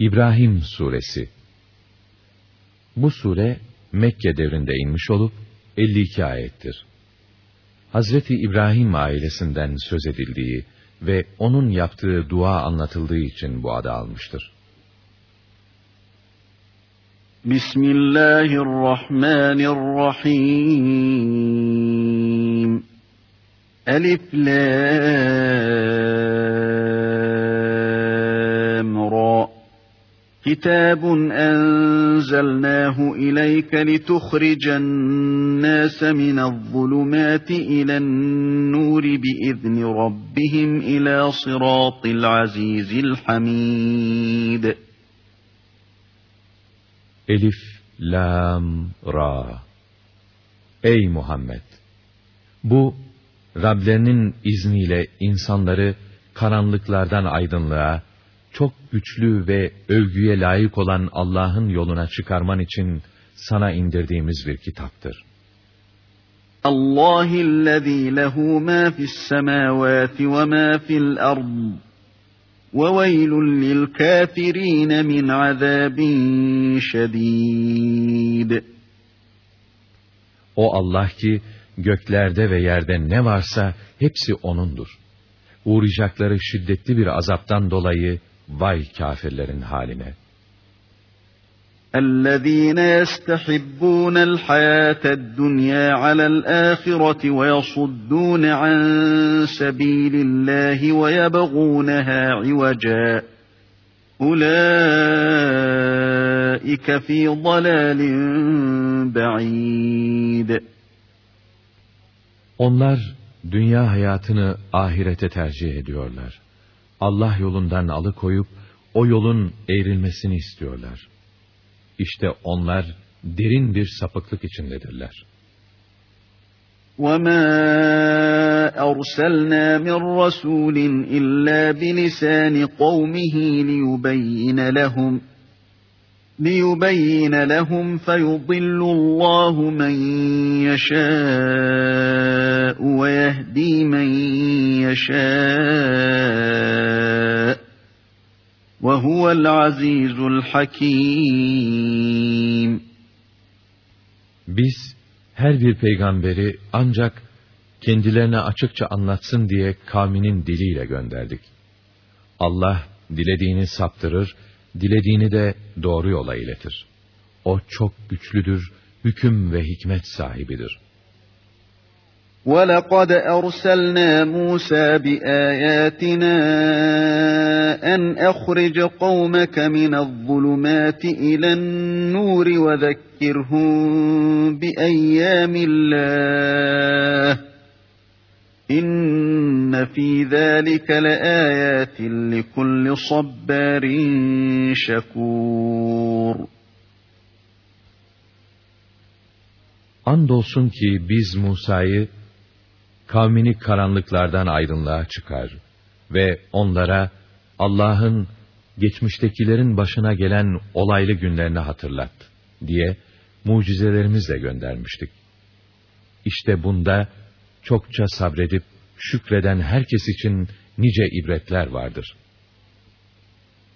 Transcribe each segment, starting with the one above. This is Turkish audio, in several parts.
İbrahim Suresi Bu sure Mekke devrinde inmiş olup 52 ayettir. Hazreti İbrahim ailesinden söz edildiği ve onun yaptığı dua anlatıldığı için bu adı almıştır. Bismillahirrahmanirrahim Elif la كتاب أنزلناه إليك لتخرج الناس من الظلمات إلى النور بإذن ربهم إلى صراط العزيز الحميد Elif, Lam, Ra Ey Muhammed! Bu, Rablerinin izniyle insanları karanlıklardan aydınlığa, çok güçlü ve övgüye layık olan Allah'ın yoluna çıkarman için sana indirdiğimiz bir kitaptır. Allahillezî lehu mâ fissemâvâti ve mâ fil ard. وَوَيْلٌ لِلْكَافِر۪ينَ مِنْ عَذَابٍ شَد۪يدٍ O Allah ki göklerde ve yerde ne varsa hepsi O'nundur. Uğrayacakları şiddetli bir azaptan dolayı Vay kafirlerin haline. اَلَّذ۪ينَ يَسْتَحِبُّونَ الْحَيَاةَ الدُّنْيَا عَلَى الْآخِرَةِ وَيَصُدُّونَ عَنْ سَب۪يلِ اللّٰهِ وَيَبَغُونَهَا عِوَجًا اُولَٰئِكَ ف۪ي ضَلَالٍ بَعِيدٍ Onlar dünya hayatını ahirete tercih ediyorlar. Allah yolundan alıkoyup o yolun eğrilmesini istiyorlar. İşte onlar derin bir sapıklık içindedirler. وَمَا أَرْسَلْنَا مِنْ رَسُولٍ إِلَّا بِلِسَانِ قَوْمِهِ لِيُبَيِّنَ لَهُمْ لِيُبَيِّنَ لَهُمْ فَيُضِلُّ اللّٰهُ مَنْ يَشَاءُ وَيَهْدِي مَنْ يَشَاءُ وَهُوَ الْعَزِيزُ الْحَكِيمُ Biz her bir peygamberi ancak kendilerine açıkça anlatsın diye kavminin diliyle gönderdik. Allah dilediğini saptırır, dilediğini de doğru yola iletir. O çok güçlüdür, hüküm ve hikmet sahibidir. وَلَقَدْ أَرْسَلْنَا مُوسَى بِآيَاتِنَا أَنْ أَخْرِجْ قَوْمَكَ مِنَ الظُّلُمَاتِ إِلَى النُّورِ وَذَكِّرْهُمْ بِأَيَّامِ اللَّهِ İnne fî zâlike leâyâtin likulli sabbârin şekûr. Andolsun ki biz Musa'yı kavmini karanlıklardan aydınlığa çıkar ve onlara Allah'ın geçmiştekilerin başına gelen olaylı günlerini hatırlat diye mucizelerimizle göndermiştik. İşte bunda çokça sabredip şükreden herkes için nice ibretler vardır.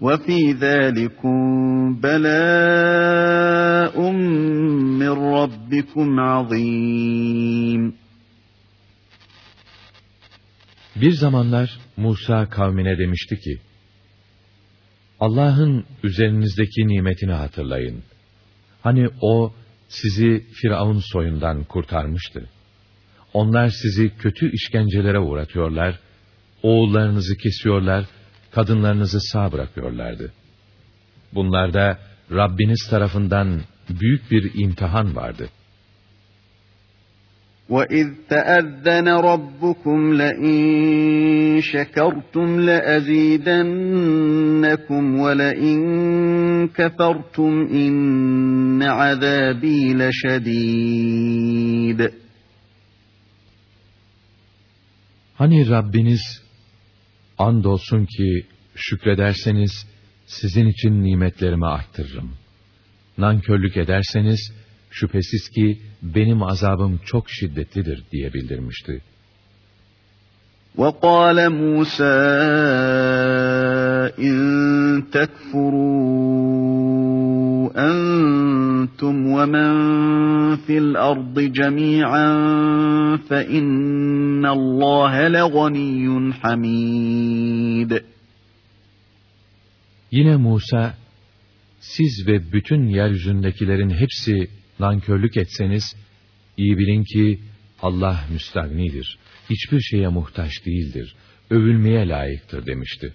وَفِي ذَٰلِكُمْ بَلَاءٌ مِّن رَّبِّكُمْ عَظِيمٌ Bir zamanlar Musa kavmine demişti ki, Allah'ın üzerinizdeki nimetini hatırlayın. Hani O sizi Firavun soyundan kurtarmıştı. Onlar sizi kötü işkencelere uğratıyorlar, oğullarınızı kesiyorlar, kadınlarınızı sağ bırakıyorlardı. Bunlarda Rabbiniz tarafından büyük bir imtihan vardı.'' وَإِذْ تَأَذَّنَ رَبُّكُمْ لَئِن شَكَرْتُمْ لَأَزِيدَنَّكُمْ وَلَئِن كفرتم إن عذابي لشديد Hani Rabbiniz andolsun ki şükrederseniz sizin için nimetlerimi arttırırım. Nankörlük ederseniz şüphesiz ki benim azabım çok şiddetlidir diye bildirmişti. وَقَالَ مُوسَى إِن تَكْفُرُوا أَنْتُمْ وَمَنْ فِي الْأَرْضِ جَمِيعًا فَإِنَّ اللّٰهَ لَغَنِيٌّ حَمِيدٌ Yine Musa, siz ve bütün yeryüzündekilerin hepsi nankörlük etseniz, iyi bilin ki Allah müstagnidir, hiçbir şeye muhtaç değildir, övülmeye layıktır demişti.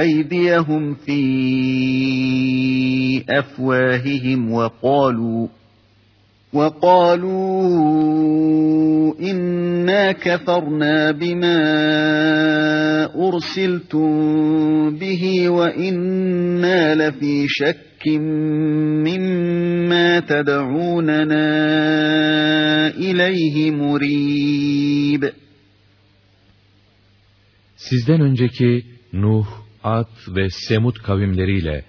أيديهم في أفواههم وقالوا وقالوا إنا كفرنا بما أرسلتم به وإنا لفي شك مما تدعوننا إليه مريب. Sizden önceki Nuh, Ad ve Semud kavimleriyle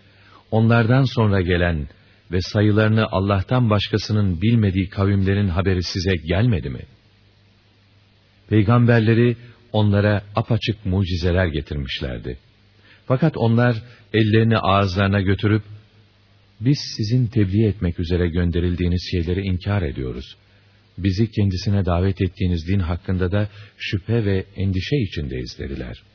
onlardan sonra gelen ve sayılarını Allah'tan başkasının bilmediği kavimlerin haberi size gelmedi mi? Peygamberleri onlara apaçık mucizeler getirmişlerdi. Fakat onlar ellerini ağızlarına götürüp, biz sizin tebliğ etmek üzere gönderildiğiniz şeyleri inkar ediyoruz. Bizi kendisine davet ettiğiniz din hakkında da şüphe ve endişe içindeyiz dediler.''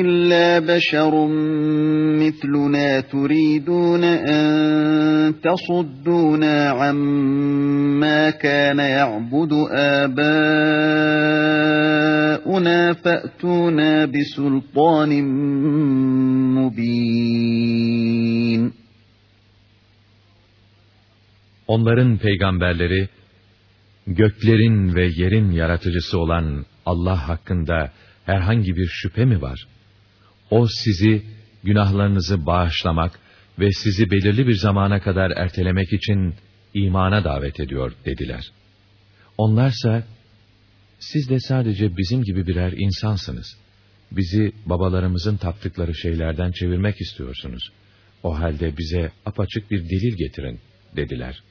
إلا بشر مثلنا تريدون أن تصدونا عما كان يعبد آباؤنا فأتونا بسلطان مبين Onların peygamberleri göklerin ve yerin yaratıcısı olan Allah hakkında herhangi bir şüphe mi var? O sizi günahlarınızı bağışlamak ve sizi belirli bir zamana kadar ertelemek için imana davet ediyor dediler. Onlarsa, siz de sadece bizim gibi birer insansınız. Bizi babalarımızın taptıkları şeylerden çevirmek istiyorsunuz. O halde bize apaçık bir delil getirin, dediler.''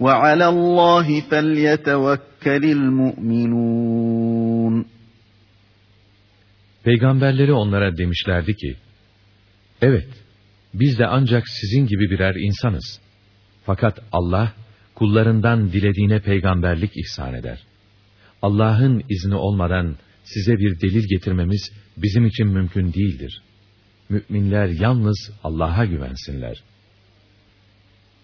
وَعَلَى اللّٰهِ فَلْيَتَوَكَّلِ الْمُؤْمِنُونَ Peygamberleri onlara demişlerdi ki, Evet, biz de ancak sizin gibi birer insanız. Fakat Allah, kullarından dilediğine peygamberlik ihsan eder. Allah'ın izni olmadan size bir delil getirmemiz bizim için mümkün değildir. Müminler yalnız Allah'a güvensinler.''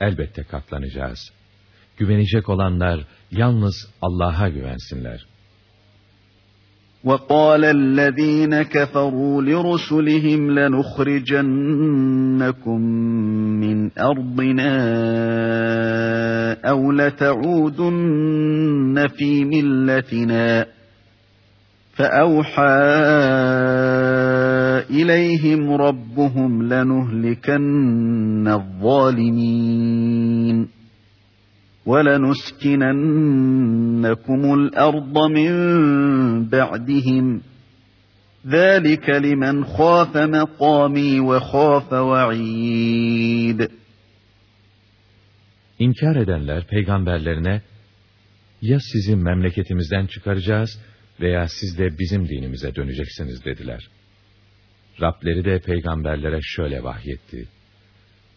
elbette katlanacağız. Güvenecek olanlar yalnız Allah'a güvensinler. وَقَالَ الَّذ۪ينَ كَفَرُوا لِرُسُلِهِمْ لَنُخْرِجَنَّكُمْ مِنْ أَرْضِنَا أَوْ لَتَعُودُنَّ ف۪ي مِلَّتِنَا فَأَوْحَى إِلَيْهِمْ رَبُّهُمْ لَنُهْلِكَنَّ الظَّالِمِينَ وَلَنُسْكِنَنَّكُمُ الْأَرْضَ مِنْ بَعْدِهِمْ ذَٰلِكَ لِمَنْ خَافَ مَقَامِي وَخَافَ وَعِيدٍ İnkar edenler peygamberlerine ya sizi memleketimizden çıkaracağız veya siz de bizim dinimize döneceksiniz dediler. Rableri de peygamberlere şöyle vahyetti.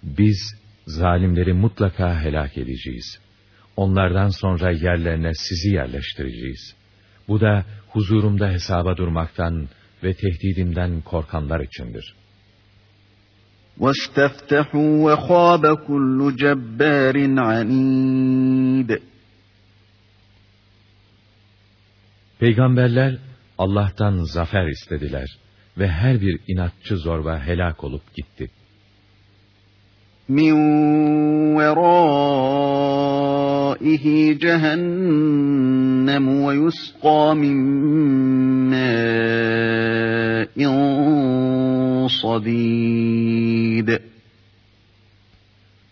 Biz zalimleri mutlaka helak edeceğiz. Onlardan sonra yerlerine sizi yerleştireceğiz. Bu da huzurumda hesaba durmaktan ve tehdidimden korkanlar içindir. وَاسْتَفْتَحُوا وَخَابَ كُلُّ جَبَّارٍ عَنِيدٍ Peygamberler Allah'tan zafer istediler ve her bir inatçı zorba helak olup gitti. Min verâihi cehennem ve yusqâ min.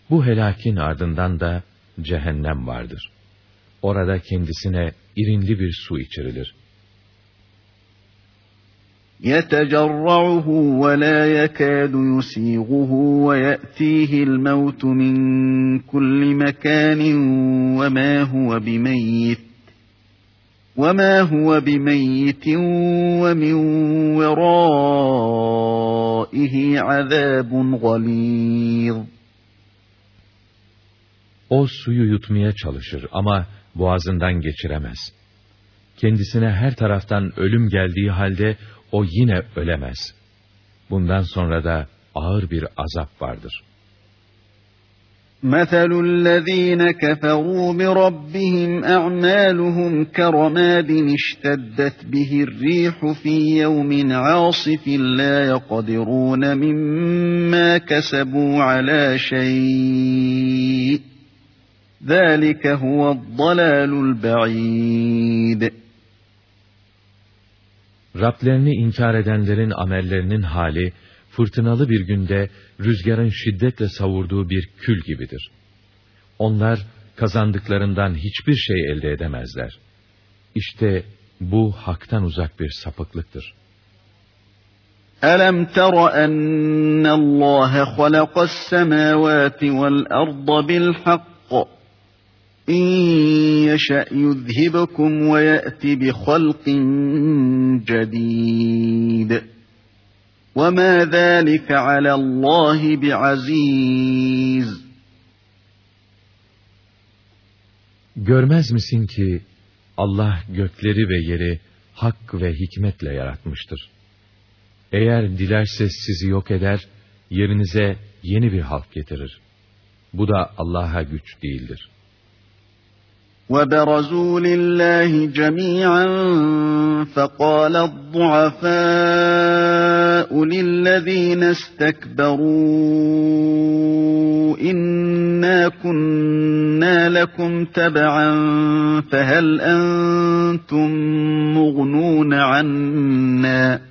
Bu helakin ardından da cehennem vardır.'' Orada kendisine irinli bir su içirilir. يَتَجَرَّعُهُ وَلَا يَكَادُ يُسِيغُهُ وَيَأْتِيهِ الْمَوْتُ مِنْ كُلِّ مَكَانٍ وَمَا هُوَ بِمَيِّتٍ وَمَا هُوَ بِمَيِّتٍ وَمِنْ وَرَائِهِ عَذَابٌ غَلِيظٌ O suyu yutmaya çalışır ama boğazından geçiremez. Kendisine her taraftan ölüm geldiği halde o yine ölemez. Bundan sonra da ağır bir azap vardır. مَثَلُ الَّذ۪ينَ كَفَرُوا بِرَبِّهِمْ أَعْمَالُهُمْ كَرَمَادٍ اشْتَدَّتْ بِهِ الرِّيحُ فِي يَوْمٍ عَاصِفٍ لَا يَقْدِرُونَ مِمَّا كَسَبُوا عَلَى شَيْءٍ ذَٰلِكَ هُوَ الضَّلَالُ الْبَعِيدُ Rablerini inkar edenlerin amellerinin hali, fırtınalı bir günde rüzgarın şiddetle savurduğu bir kül gibidir. Onlar kazandıklarından hiçbir şey elde edemezler. İşte bu haktan uzak bir sapıklıktır. أَلَمْ تَرَ أَنَّ اللّٰهَ خَلَقَ السَّمَاوَاتِ وَالْأَرْضَ بِالْحَقِّ اِنْ يَشَأْ يُذْهِبَكُمْ وَيَأْتِ بِخَلْقٍ جَدِيدٍ وَمَا ذَٰلِكَ عَلَى اللّٰهِ بِعَز۪يزٍ Görmez misin ki Allah gökleri ve yeri hak ve hikmetle yaratmıştır. Eğer dilerse sizi yok eder, yerinize yeni bir halk getirir. Bu da Allah'a güç değildir. وَبَرَزُوا لِلَّهِ جَمِيعًا فَقَالَ الضُّعَفَاءُ لِلَّذ۪ينَ اسْتَكْبَرُوا إِنَّا كُنَّا لَكُمْ تَبَعًا فَهَلْ أَنْتُمْ مُغْنُونَ عَنَّا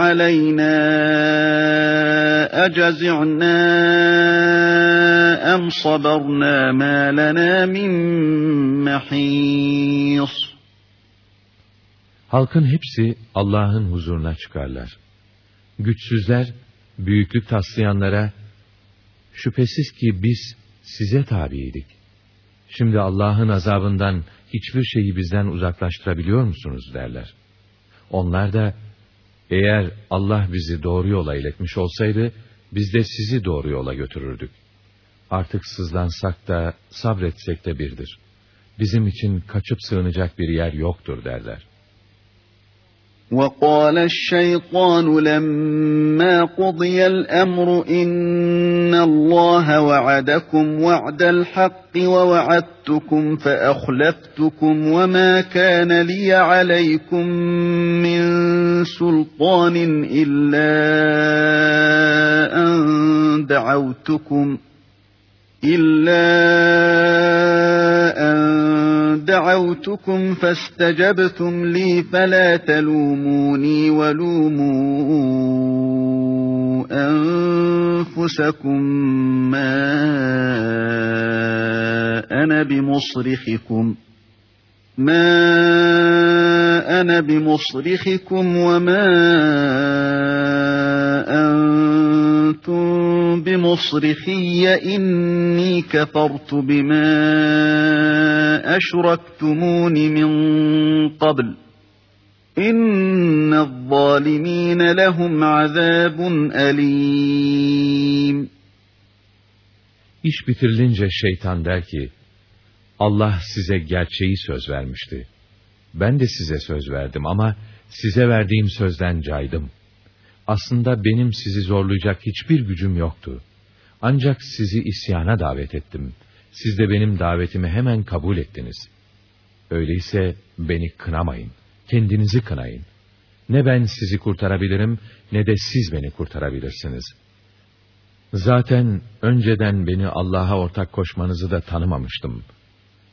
عَلَيْنَا أَجَزِعْنَا أَمْ صَبَرْنَا مَا لَنَا مِنْ مَحِيصٍ Halkın hepsi Allah'ın huzuruna çıkarlar. Güçsüzler, büyüklük taslayanlara, Şüphesiz ki biz size tabiydik. Şimdi Allah'ın azabından hiçbir şeyi bizden uzaklaştırabiliyor musunuz derler. Onlar da eğer Allah bizi doğru yola iletmiş olsaydı biz de sizi doğru yola götürürdük. Artık sızlansak da sabretsek de birdir. Bizim için kaçıp sığınacak bir yer yoktur derler. وقال الشيطان لما قضي الامر ان الله وعدكم وعد الحق ووعدتكم فاخلفتكم وما كان لي عليكم من سلطان إلا أن دعوتكم إلا أن دعوتكم فاستجبتم لي فلا تلوموني ولوموا أنفسكم ما أنا بمصرخكم. ما أنا بمصرخكم وما أنتم بمصرخي إني كفرت بما أشركتمون من قبل إن الظالمين لهم عذاب أليم İş bitirilince şeytan der ki, Allah size gerçeği söz vermişti. Ben de size söz verdim ama size verdiğim sözden caydım. Aslında benim sizi zorlayacak hiçbir gücüm yoktu. Ancak sizi isyana davet ettim. Siz de benim davetimi hemen kabul ettiniz. Öyleyse beni kınamayın. Kendinizi kınayın. Ne ben sizi kurtarabilirim ne de siz beni kurtarabilirsiniz. Zaten önceden beni Allah'a ortak koşmanızı da tanımamıştım.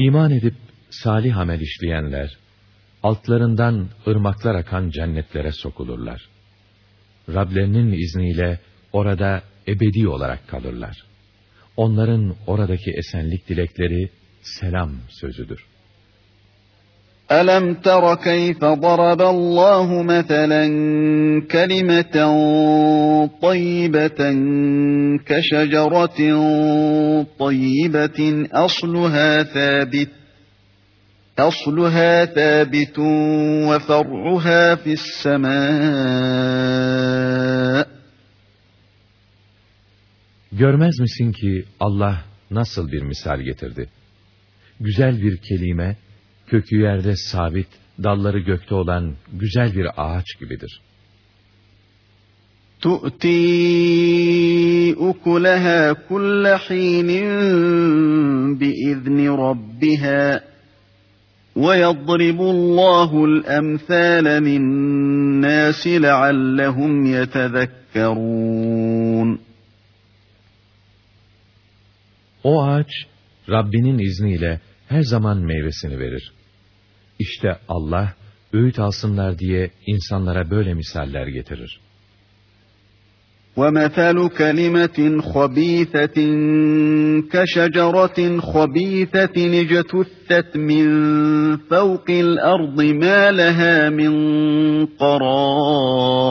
İman edip salih amel işleyenler, altlarından ırmaklar akan cennetlere sokulurlar. Rablerinin izniyle orada ebedi olarak kalırlar. Onların oradaki esenlik dilekleri selam sözüdür. أَلَمْ تَرَ كَيْفَ ضَرَبَ اللّٰهُ مَثَلًا كَلِمَةً طَيِّبَةً كَشَجَرَةٍ طَيِّبَةٍ أَصْلُهَا ثَابِتٌ أصلها ثابت وفرعها في السماء Görmez misin ki Allah nasıl bir misal getirdi? Güzel bir kelime, kökü yerde sabit, dalları gökte olan güzel bir ağaç gibidir. تُؤْتِي أُكُلَهَا كُلَّ حِينٍ بِإِذْنِ رَبِّهَا وَيَضْرِبُ اللّٰهُ الْأَمْثَالَ لِلنَّاسِ لَعَلَّهُمْ يَتَذَكَّرُونَ O ağaç, Rabbinin izniyle her zaman meyvesini verir. İşte Allah, öğüt alsınlar diye insanlara böyle misaller getirir. وَمَثَلُ كَلِمَةٍ خَبِيثَةٍ كَشَجَرَةٍ خَبِيثَةٍ اجْتُثَّتْ مِنْ فَوْقِ الْأَرْضِ مَا لَهَا مِنْ قَرَارٍ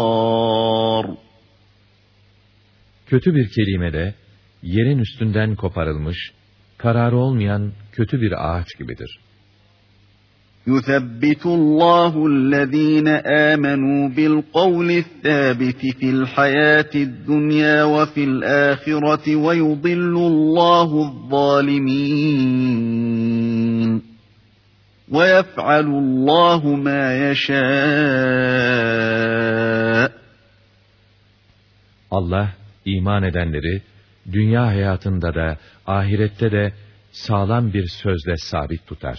Kötü bir kelime de yerin üstünden koparılmış, kararı olmayan kötü bir ağaç gibidir. يثبت الله الذين آمنوا بالقول الثابت في الحياة الدنيا وفي الآخرة ويضل الله الظالمين ويفعل الله ما يشاء Allah iman edenleri dünya hayatında da ahirette de sağlam bir sözle sabit tutar.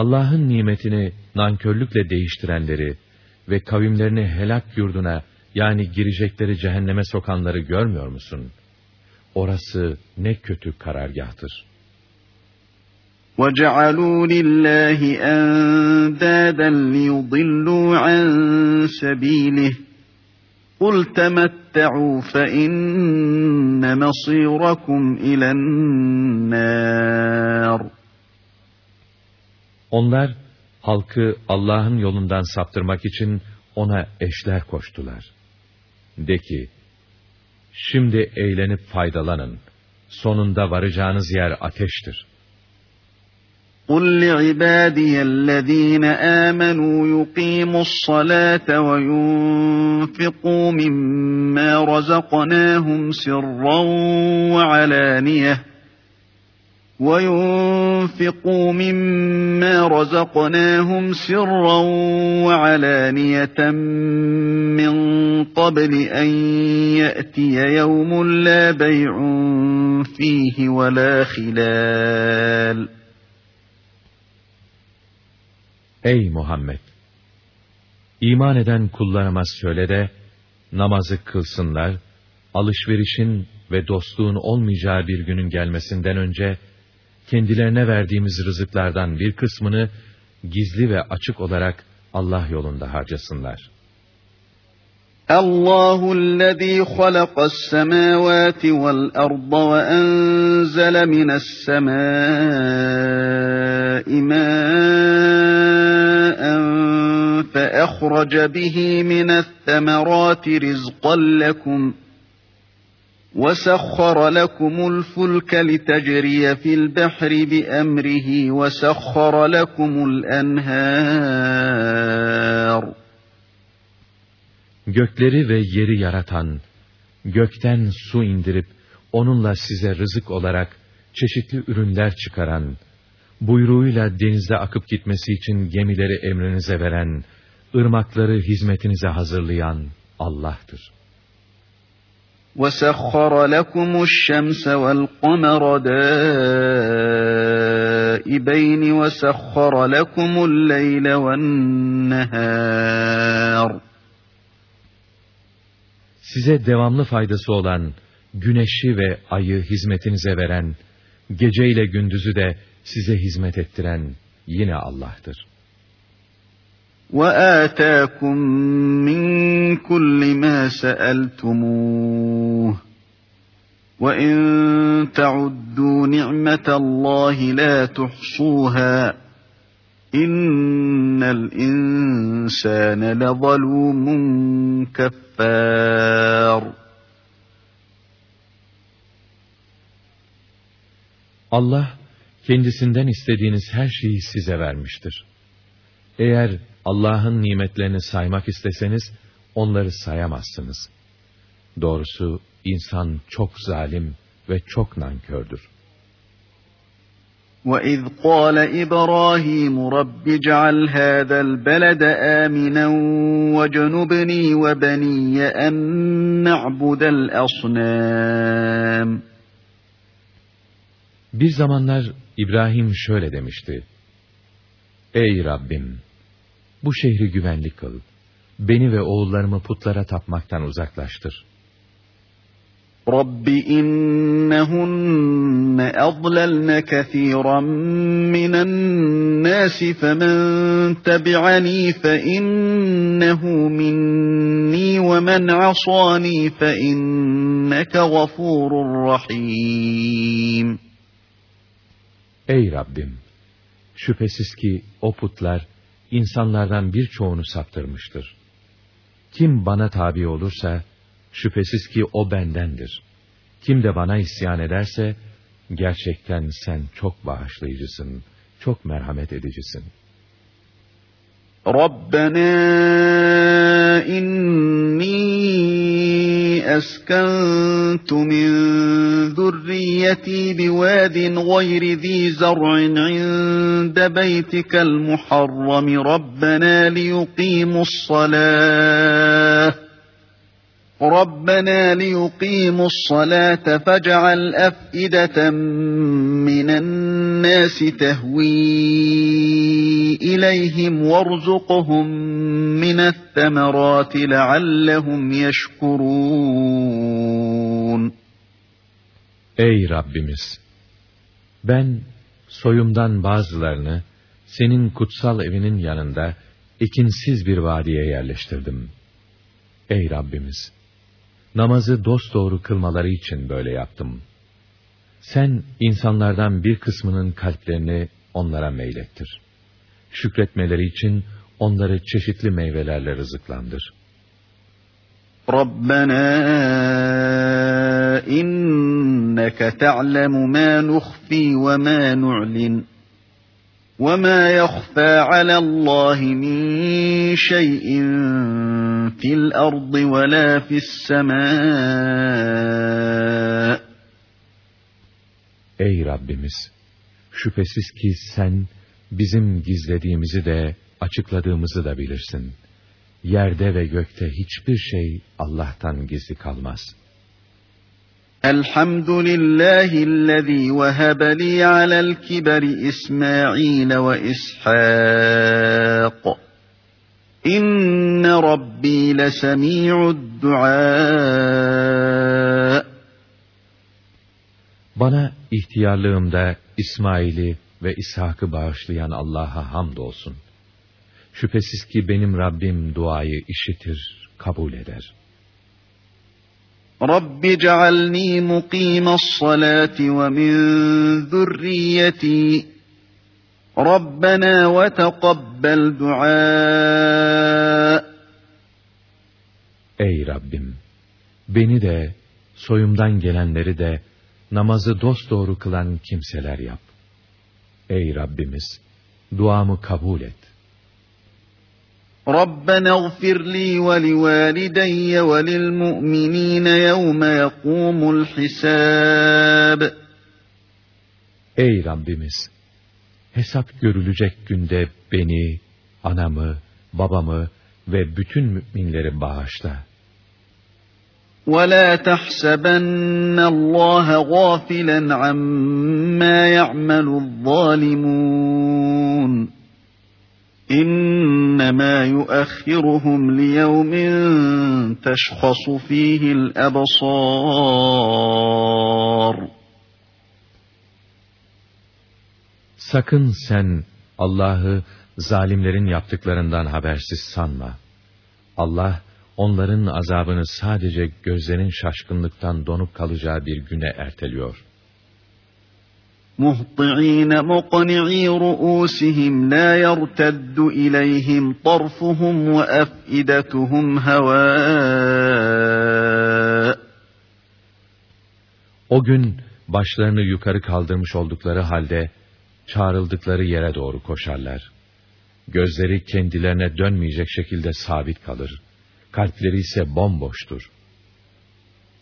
Allah'ın nimetini nankörlükle değiştirenleri ve kavimlerini helak yurduna yani girecekleri cehenneme sokanları görmüyor musun? Orası ne kötü karargahtır. وَجَعَلُوا لِلَّهِ أَنْدَادًا لِيُضِلُّوا عَنْ سَبِيلِهِ قُلْ تَمَتَّعُوا فَإِنَّ مَصِيرَكُمْ إِلَى النَّارِ Onlar halkı Allah'ın yolundan saptırmak için ona eşler koştular. De ki, şimdi eğlenip faydalanın. Sonunda varacağınız yer ateştir. قُلْ لِعِبَادِيَ الَّذ۪ينَ آمَنُوا يُقِيمُوا الصَّلَاةَ وَيُنْفِقُوا مِمَّا رَزَقْنَاهُمْ سِرًّا وَعَلَانِيَةً وَيُنْفِقُوا مِمَّا رَزَقْنَاهُمْ سِرًّا وَعَلَانِيَةً مِّن قَبْلِ أَنْ يَأْتِيَ يَوْمٌ لَا بَيْعٌ فِيهِ وَلَا خِلَالٌ Ey Muhammed! İman eden kullarıma söyle de, namazı kılsınlar, alışverişin ve dostluğun olmayacağı bir günün gelmesinden önce, kendilerine verdiğimiz rızıklardan bir kısmını gizli ve açık olarak Allah yolunda harcasınlar. الله الذي خلق السماوات والأرض وأنزل من السماء ماء فأخرج به من الثمرات رزقا لكم ۖ وَسَخَّرَ لَكُمُ الْفُلْكَ لِتَجْرِيَ فِي الْبَحْرِ بِأَمْرِهِ وَسَخَّرَ لَكُمُ الْأَنْهَارِ Gökleri ve yeri yaratan, gökten su indirip onunla size rızık olarak çeşitli ürünler çıkaran, buyruğuyla denizde akıp gitmesi için gemileri emrinize veren, ırmakları hizmetinize hazırlayan Allah'tır. وَسَخَّرَ لَكُمُ الشَّمْسَ وَالْقَمَرَ دَائِبَيْنِ وَسَخَّرَ لَكُمُ اللَّيْلَ وَالنَّهَارَ Size devamlı faydası olan güneşi ve ayı hizmetinize veren, gece ile gündüzü de size hizmet ettiren yine Allah'tır. وَآتَاكُمْ مِنْ كُلِّ مَا سَأَلْتُمُوهُ وَإِنْ تَعُدُّوا نِعْمَةَ اللّٰهِ لَا تُحْصُوهَا اِنَّ الْاِنْسَانَ لَظَلُومٌ كَفَّارٌ Allah, kendisinden istediğiniz her şeyi size vermiştir. Eğer Allah'ın nimetlerini saymak isteseniz, onları sayamazsınız. Doğrusu insan çok zalim ve çok nankördür. وَإِذْ قَالَ إِبْرَاهِيمُ رَبِّ اجْعَلْ هَذَا الْبَلَدَ آمِنًا وَاجْنُبْنِي وَبَنِيَّ أَن نَّعْبُدَ الْأَصْنَامَ Bir zamanlar İbrahim şöyle demişti. Ey Rabbim! Bu şehri güvenlik kıl. Beni ve oğullarımı putlara tapmaktan uzaklaştır. Rabbi innehunne adlalne kethiran minen nasi femen tebi'ani fe innehu minni ve men asani fe inneke gafurur rahim. Ey Rabbim! Şüphesiz ki o putlar insanlardan birçoğunu saptırmıştır. Kim bana tabi olursa, şüphesiz ki o bendendir. Kim de bana isyan ederse, gerçekten sen çok bağışlayıcısın, çok merhamet edicisin. Rabbena inni min zurriyyeti ذريتي بواد غير ذي زرع عند بيتك المحرم. ربنا ليقيموا الصلاة. ربنا ليقيموا الصلاة فاجعل أفئدة من الناس تهوي إليهم وارزقهم من الثمرات لعلهم يشكرون. Ey Rabbimiz! Ben soyumdan bazılarını senin kutsal evinin yanında ikinsiz bir vadiye yerleştirdim. Ey Rabbimiz! namazı dosdoğru kılmaları için böyle yaptım. Sen insanlardan bir kısmının kalplerini onlara meylettir. Şükretmeleri için onları çeşitli meyvelerle rızıklandır. Rabbena inneke ta'lemu ma nukhfi ve ma nu'lin. وَمَا يَخْفَى عَلَى اللّٰهِ مِنْ شَيْءٍ فِي الْأَرْضِ وَلَا فِي السَّمَاءِ Ey Rabbimiz! Şüphesiz ki sen bizim gizlediğimizi de açıkladığımızı da bilirsin. Yerde ve gökte hiçbir şey Allah'tan gizli kalmaz.'' الحمد لله الذي وهب لي على الكبر إسماعيل وإسحاق إن ربي لسميع الدعاء Bana ihtiyarlığımda İsmail'i ve İshak'ı bağışlayan Allah'a hamdolsun. Şüphesiz ki benim Rabbim duayı işitir, kabul eder.'' رب اجعلني مقيم الصلاة ومن ذريتي ربنا وتقبل دعاء Ey Rabbim! Beni de, soyumdan gelenleri de, namazı dosdoğru kılan kimseler yap. Ey Rabbimiz! Duamı kabul et. ربنا اغفر لي ولوالدي وللمؤمنين يوم يقوم الحساب Ey Rabbimiz! Hesap görülecek günde beni, anamı, babamı ve bütün müminleri bağışla. وَلَا تَحْسَبَنَّ اللّٰهَ غَافِلًا عَمَّا يَعْمَلُ الظَّالِمُونَ İnnemâ yuakhiruhum liyevmin teşhasu fîhil ebsâr. Sakın sen Allah'ı zalimlerin yaptıklarından habersiz sanma. Allah onların azabını sadece gözlerin şaşkınlıktan donup kalacağı bir güne erteliyor.'' مهطعين مقنعي رؤوسهم لا يرتد إليهم طرفهم وأفئدتهم هواء O gün başlarını yukarı kaldırmış oldukları halde çağrıldıkları yere doğru koşarlar. Gözleri kendilerine dönmeyecek şekilde sabit kalır. Kalpleri ise bomboştur.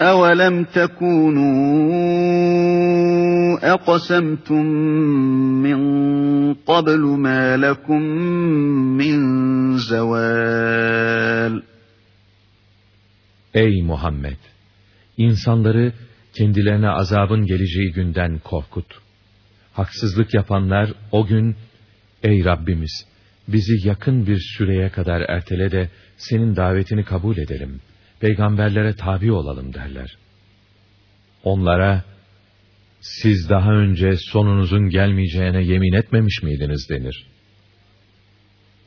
أَوَلَمْ تَكُونُوا أَقْسَمْتُمْ مِنْ قَبْلُ مَا لَكُمْ مِنْ زَوَالٍ Ey Muhammed! İnsanları kendilerine azabın geleceği günden korkut. Haksızlık yapanlar o gün, Ey Rabbimiz! Bizi yakın bir süreye kadar ertele de senin davetini kabul edelim.'' peygamberlere tabi olalım derler. Onlara, siz daha önce sonunuzun gelmeyeceğine yemin etmemiş miydiniz denir.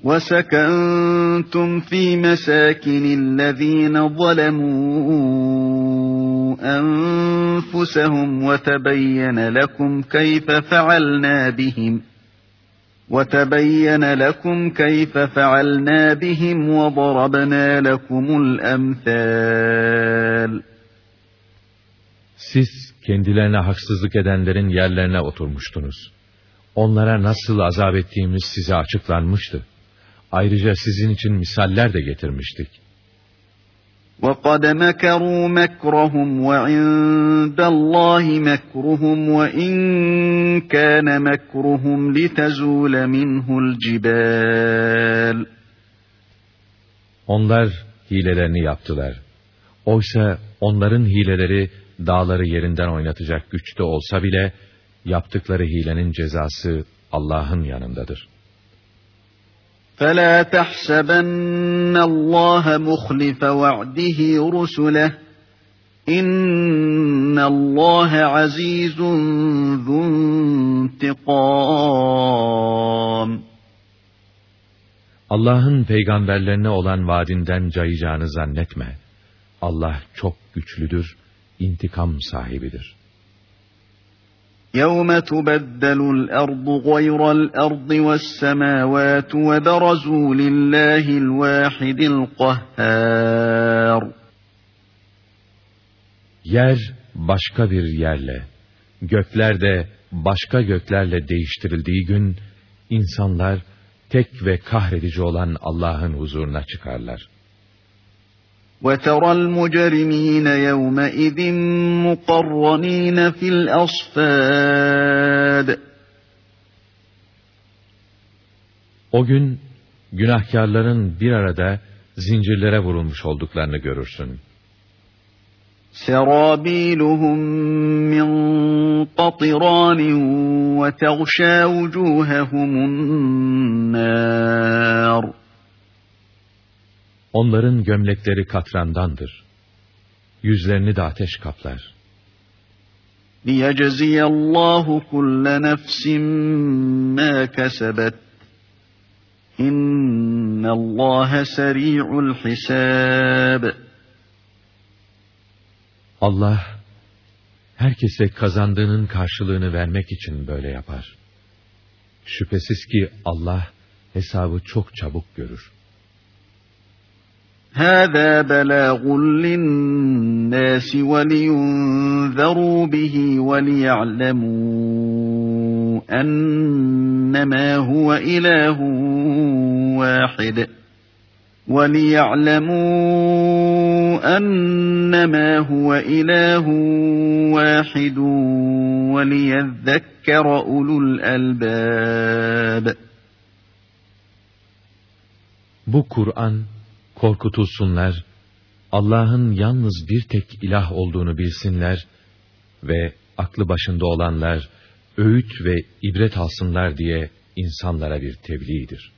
وَسَكَنْتُمْ ف۪ي مَسَاكِنِ الَّذ۪ينَ ظَلَمُوا أنفسهم وتبين لكم كيف فعلنا بهم وتبين لكم كيف فعلنا بهم وضربنا لكم الأمثال Siz kendilerine haksızlık edenlerin yerlerine oturmuştunuz. Onlara nasıl azap ettiğimiz size açıklanmıştı. Ayrıca sizin için misaller de getirmiştik. وَقَدْ مَكَرُوا مَكْرَهُمْ وَعِندَ اللّٰهِ مَكْرُهُمْ وَاِنْ كَانَ مَكْرُهُمْ لِتَزُولَ مِنْهُ الْجِبَالِ Onlar hilelerini yaptılar. Oysa onların hileleri dağları yerinden oynatacak güçte olsa bile, yaptıkları hilenin cezası Allah'ın yanındadır. فَلَا تَحْسَبَنَّ اللّٰهَ مُخْلِفَ وَعْدِهِ رُسُلَهِ اِنَّ اللّٰهَ عَز۪يزٌ ذُو انْتِقَامٍ Allah'ın peygamberlerine olan vaadinden cayacağını zannetme. Allah çok güçlüdür, intikam sahibidir. يَوْمَ تُبَدَّلُ الْأَرْضُ غَيْرَ الْأَرْضِ وَالسَّمَاوَاتُ وَبَرَزُوا لِلَّهِ الْوَاحِدِ الْقَهَّارِ Yer başka bir yerle, gökler de başka göklerle değiştirildiği gün, insanlar tek ve kahredici olan Allah'ın huzuruna çıkarlar. وَتَرَى الْمُجْرِمِينَ يَوْمَئِذٍ مُقَرَّنِينَ فِي الْأَصْفَادِ O gün günahkarların bir arada zincirlere vurulmuş olduklarını görürsün. سَرَابِيلُهُم مِّن قَطِرَانٍ وَتَغْشَىٰ وُجُوهَهُمُ النَّارُ Onların gömlekleri katrandandır. Yüzlerini de ateş kaplar. لِيَجْزِيَ اللّٰهُ كُلَّ نَفْسٍ مَا كَسَبَتْ اِنَّ اللّٰهَ سَرِيعُ الْحِسَابِ Allah, herkese kazandığının karşılığını vermek için böyle yapar. Şüphesiz ki Allah, hesabı çok çabuk görür. هذا بلاغ للناس ولينذروا به وليعلموا أنما هو إله واحد وليعلموا أنما هو إله واحد وليذكر أولو الألباب. Bu Kur'an, korkutulsunlar, Allah'ın yalnız bir tek ilah olduğunu bilsinler ve aklı başında olanlar, öğüt ve ibret alsınlar diye insanlara bir tebliğdir.